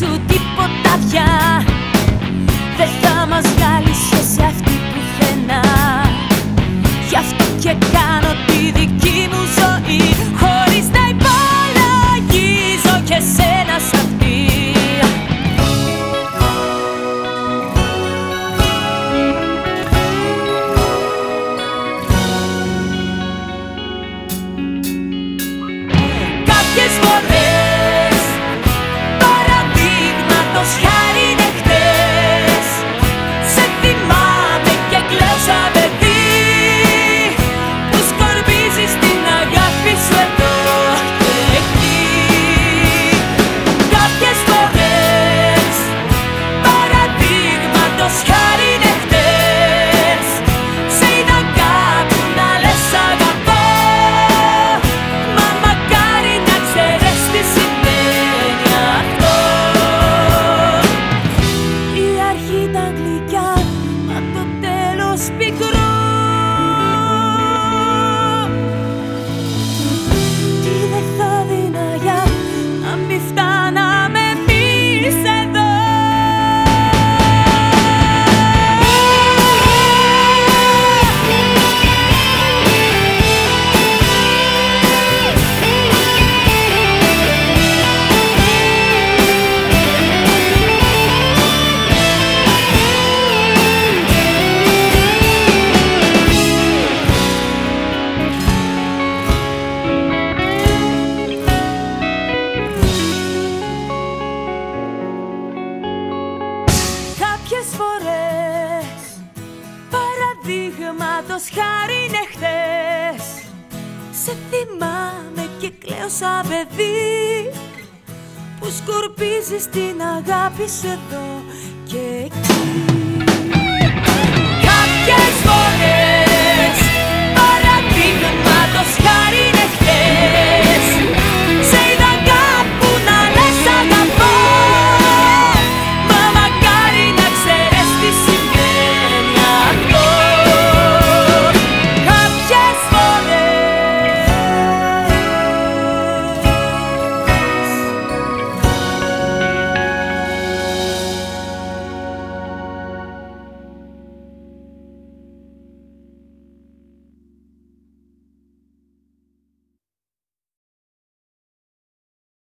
σου τίποτα πια. χίλιες φορές. Παραδείγματος χάρη είναι Σε θυμάμαι και κλαίω σαν παιδί Που σκορπίζεις την αγάπη σε εδώ και